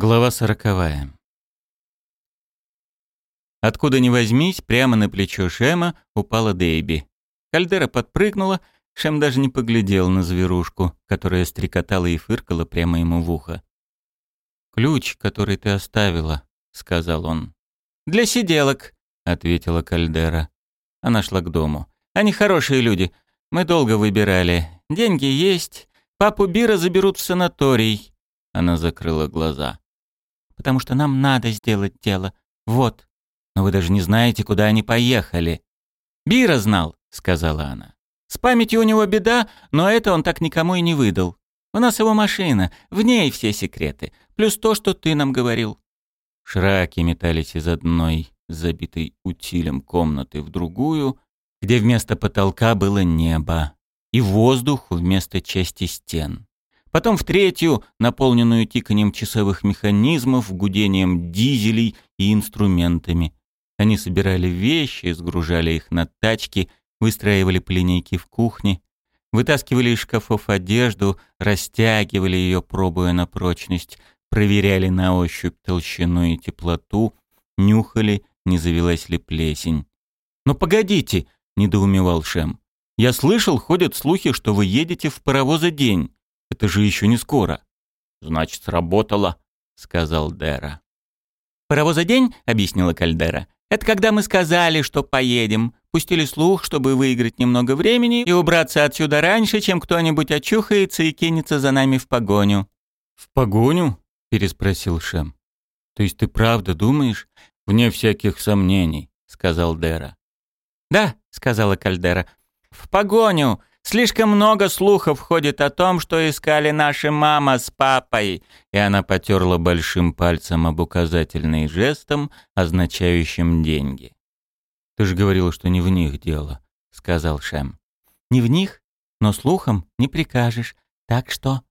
Глава сороковая. Откуда ни возьмись, прямо на плечо Шема упала Дейби. Кальдера подпрыгнула, Шем даже не поглядел на зверушку, которая стрекотала и фыркала прямо ему в ухо. «Ключ, который ты оставила», — сказал он. «Для сиделок», — ответила Кальдера. Она шла к дому. «Они хорошие люди. Мы долго выбирали. Деньги есть. Папу Бира заберут в санаторий». Она закрыла глаза потому что нам надо сделать дело. Вот. Но вы даже не знаете, куда они поехали». «Бира знал», — сказала она. «С памятью у него беда, но это он так никому и не выдал. У нас его машина, в ней все секреты, плюс то, что ты нам говорил». Шраки метались из одной, забитой утилем комнаты, в другую, где вместо потолка было небо, и воздух вместо части стен потом в третью, наполненную тиканием часовых механизмов, гудением дизелей и инструментами. Они собирали вещи, сгружали их на тачки, выстраивали по линейке в кухне, вытаскивали из шкафов одежду, растягивали ее, пробуя на прочность, проверяли на ощупь толщину и теплоту, нюхали, не завелась ли плесень. «Но погодите!» — недоумевал Шем. «Я слышал, ходят слухи, что вы едете в паровоза день. Это же еще не скоро. Значит, сработало, сказал Дера. Паровоза день, объяснила Кальдера. Это когда мы сказали, что поедем. Пустили слух, чтобы выиграть немного времени и убраться отсюда раньше, чем кто-нибудь очухается и кинется за нами в погоню. В погоню? переспросил Шем. То есть ты правда думаешь? Вне всяких сомнений, сказал Дера. Да, сказала Кальдера. В погоню, Слишком много слухов ходит о том, что искали наши мама с папой». И она потерла большим пальцем об указательный жестом, означающим деньги. «Ты же говорила, что не в них дело», — сказал Шем. «Не в них, но слухам не прикажешь. Так что...»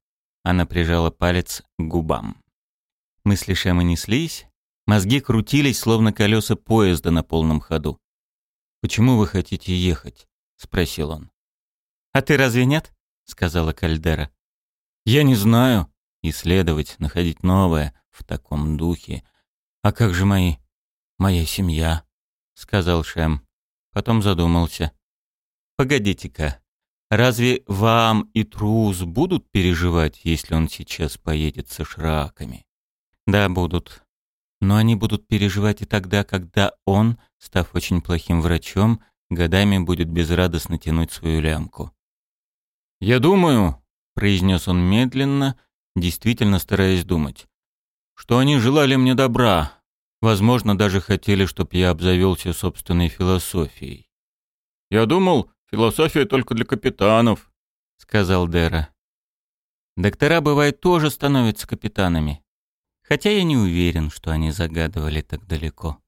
Она прижала палец к губам. Мысли Шема неслись, мозги крутились, словно колеса поезда на полном ходу. «Почему вы хотите ехать?» — спросил он. «А ты разве нет?» — сказала Кальдера. «Я не знаю. Исследовать, находить новое в таком духе. А как же мои... моя семья?» — сказал Шем. Потом задумался. «Погодите-ка, разве вам и Трус будут переживать, если он сейчас поедет со шраками?» «Да, будут. Но они будут переживать и тогда, когда он, став очень плохим врачом, годами будет безрадостно тянуть свою лямку. «Я думаю», — произнес он медленно, действительно стараясь думать, «что они желали мне добра, возможно, даже хотели, чтоб я обзавелся собственной философией». «Я думал, философия только для капитанов», — сказал Дера. «Доктора, бывает, тоже становятся капитанами. Хотя я не уверен, что они загадывали так далеко.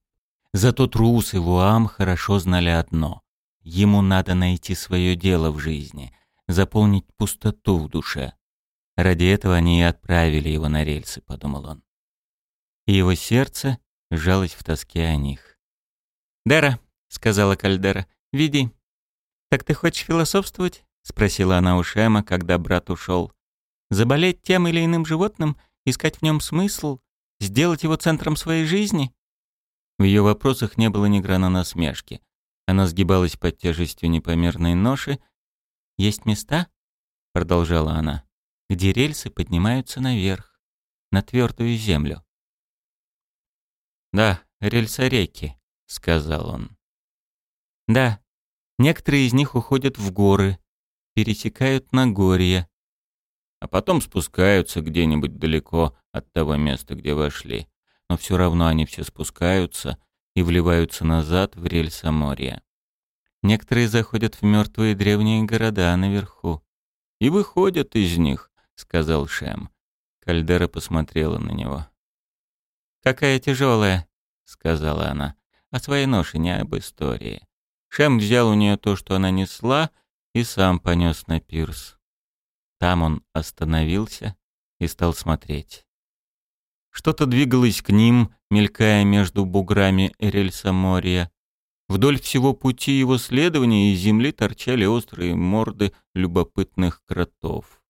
Зато Трус и Вуам хорошо знали одно — ему надо найти свое дело в жизни — заполнить пустоту в душе. Ради этого они и отправили его на рельсы, подумал он. И его сердце сжалось в тоске о них. «Дара», — сказала Кальдера, — «веди». «Так ты хочешь философствовать?» — спросила она у Шема, когда брат ушел. «Заболеть тем или иным животным, искать в нем смысл, сделать его центром своей жизни?» В ее вопросах не было ни грана насмешки. Она сгибалась под тяжестью непомерной ноши есть места, продолжала она, где рельсы поднимаются наверх, на твердую землю. Да, рельсореки, сказал он. Да, некоторые из них уходят в горы, пересекают Нагорье, а потом спускаются где-нибудь далеко от того места, где вошли. Но все равно они все спускаются и вливаются назад в рельсоморье. Некоторые заходят в мертвые древние города наверху. И выходят из них, сказал Шем. Кальдера посмотрела на него. Какая тяжелая, сказала она. О своей ноше, не об истории. Шем взял у нее то, что она несла, и сам понес на пирс. Там он остановился и стал смотреть. Что-то двигалось к ним, мелькая между буграми рельса моря. Вдоль всего пути его следования из земли торчали острые морды любопытных кротов.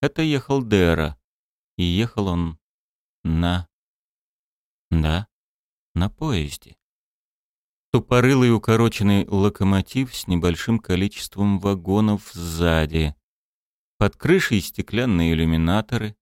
Это ехал Дера, и ехал он на... Да, на поезде. Тупорылый укороченный локомотив с небольшим количеством вагонов сзади. Под крышей стеклянные иллюминаторы.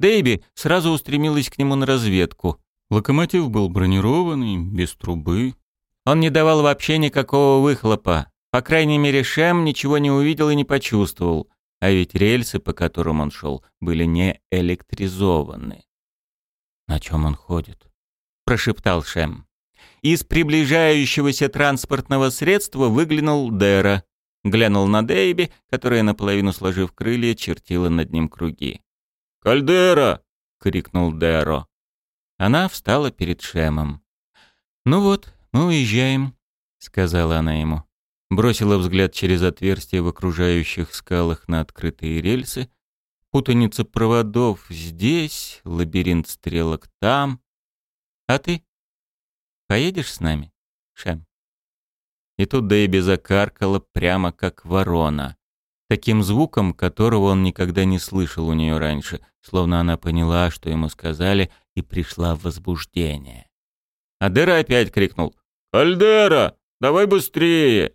Дэйби сразу устремилась к нему на разведку. Локомотив был бронированный, без трубы. Он не давал вообще никакого выхлопа. По крайней мере, Шем ничего не увидел и не почувствовал. А ведь рельсы, по которым он шел, были не электризованы. «На чем он ходит?» — прошептал Шем. Из приближающегося транспортного средства выглянул Дэра. Глянул на Дэйби, которая, наполовину сложив крылья, чертила над ним круги. «Кальдера!» — крикнул Дэро. Она встала перед Шемом. «Ну вот, мы уезжаем», — сказала она ему. Бросила взгляд через отверстие в окружающих скалах на открытые рельсы. Путаница проводов здесь, лабиринт стрелок там. «А ты? Поедешь с нами, Шем?» И тут Дэйби закаркала прямо как ворона. Таким звуком, которого он никогда не слышал у нее раньше, словно она поняла, что ему сказали, и пришла в возбуждение. Адера опять крикнул «Альдера, давай быстрее!»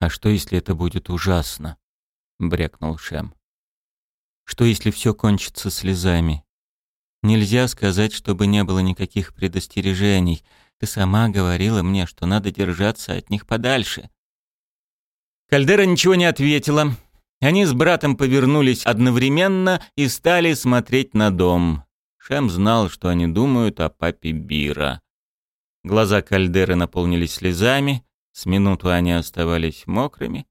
«А что, если это будет ужасно?» — брякнул Шем. «Что, если все кончится слезами? Нельзя сказать, чтобы не было никаких предостережений. Ты сама говорила мне, что надо держаться от них подальше. Кальдера ничего не ответила. Они с братом повернулись одновременно и стали смотреть на дом. Шем знал, что они думают о папе Бира. Глаза Кальдеры наполнились слезами, с минуту они оставались мокрыми.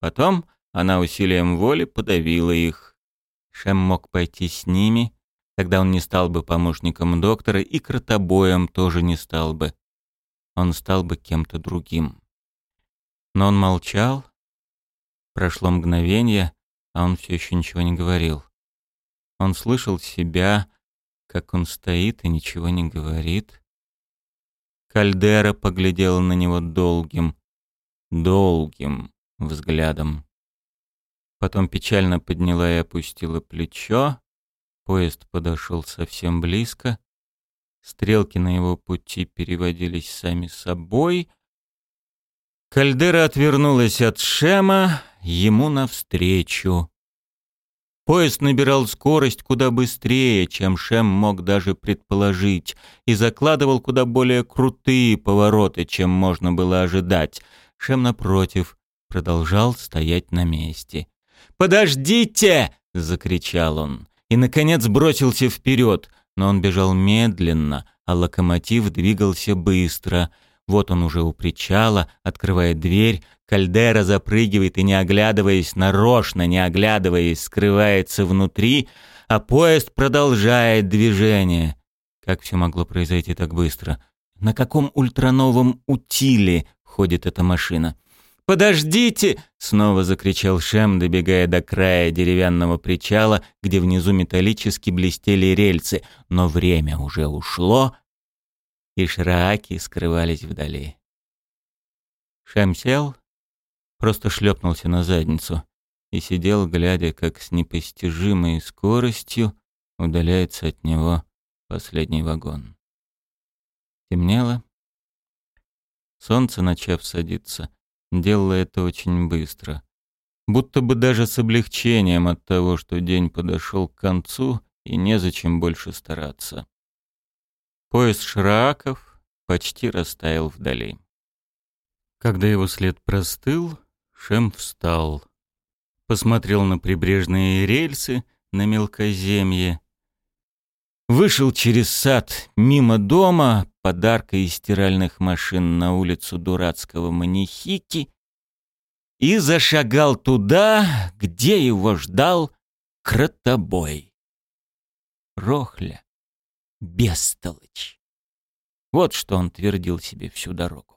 Потом она усилием воли подавила их. Шем мог пойти с ними, тогда он не стал бы помощником доктора и кротобоем тоже не стал бы. Он стал бы кем-то другим. Но он молчал, Прошло мгновение, а он все еще ничего не говорил. Он слышал себя, как он стоит и ничего не говорит. Кальдера поглядела на него долгим, долгим взглядом. Потом печально подняла и опустила плечо. Поезд подошел совсем близко. Стрелки на его пути переводились сами собой. Кальдера отвернулась от Шема, ему навстречу. Поезд набирал скорость куда быстрее, чем Шем мог даже предположить, и закладывал куда более крутые повороты, чем можно было ожидать. Шем, напротив, продолжал стоять на месте. «Подождите!» — закричал он. И, наконец, бросился вперед, но он бежал медленно, а локомотив двигался быстро — вот он уже у причала, открывает дверь, Кальдера запрыгивает и, не оглядываясь, нарочно не оглядываясь, скрывается внутри, а поезд продолжает движение. Как все могло произойти так быстро? На каком ультрановом утиле ходит эта машина? «Подождите!» — снова закричал Шем, добегая до края деревянного причала, где внизу металлически блестели рельсы. Но время уже ушло, и шрааки скрывались вдали. Шем сел, просто шлепнулся на задницу и сидел, глядя, как с непостижимой скоростью удаляется от него последний вагон. Темнело. Солнце, начав садиться, делало это очень быстро. Будто бы даже с облегчением от того, что день подошел к концу и незачем больше стараться. Поезд Шрааков почти растаял вдали. Когда его след простыл, Шем встал. Посмотрел на прибрежные рельсы, на мелкоземье. Вышел через сад, мимо дома, подарка из стиральных машин на улицу дурацкого Манихики и зашагал туда, где его ждал кротобой. Рохля бестолочь. Вот что он твердил себе всю дорогу.